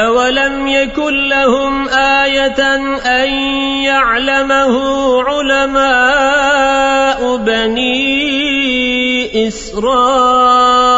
أولم يكن لهم آية أن يعلمه علماء بني إسرائيل